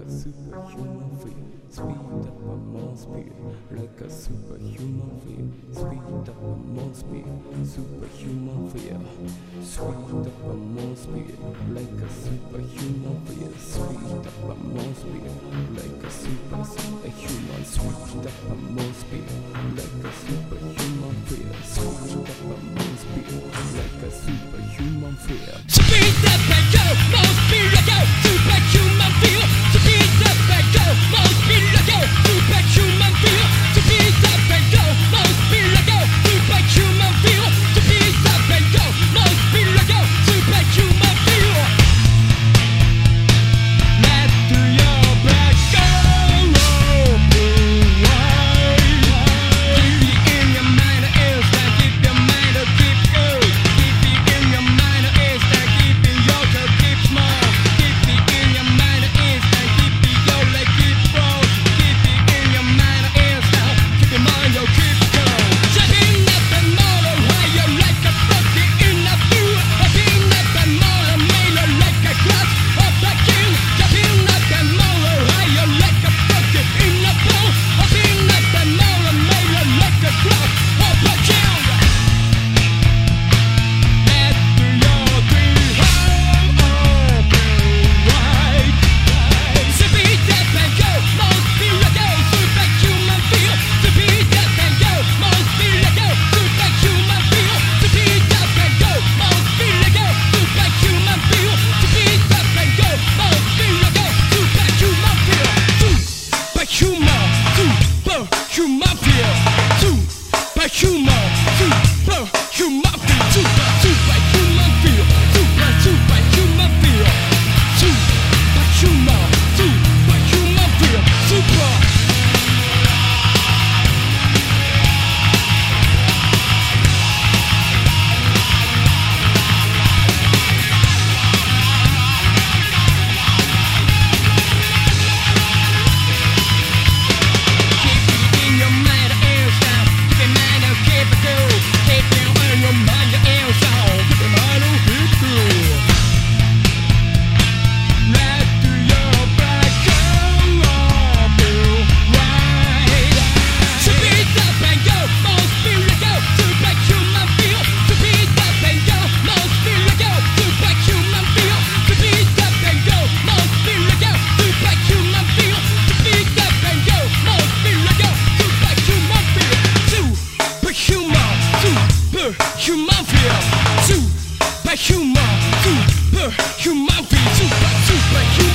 a superhuman fear. Speed up my mom's. Like a superhuman fear. Speed up my mom's. Superhuman fear. Speed up my mom's. Like a superhuman fear. Speed up my mom's. Like a super superhuman. Speed up my mom's. Like a superhuman fear. Speed up my mom's. Like a super Two more, two blow. human fear Superhuman, superhuman being Super, superhuman.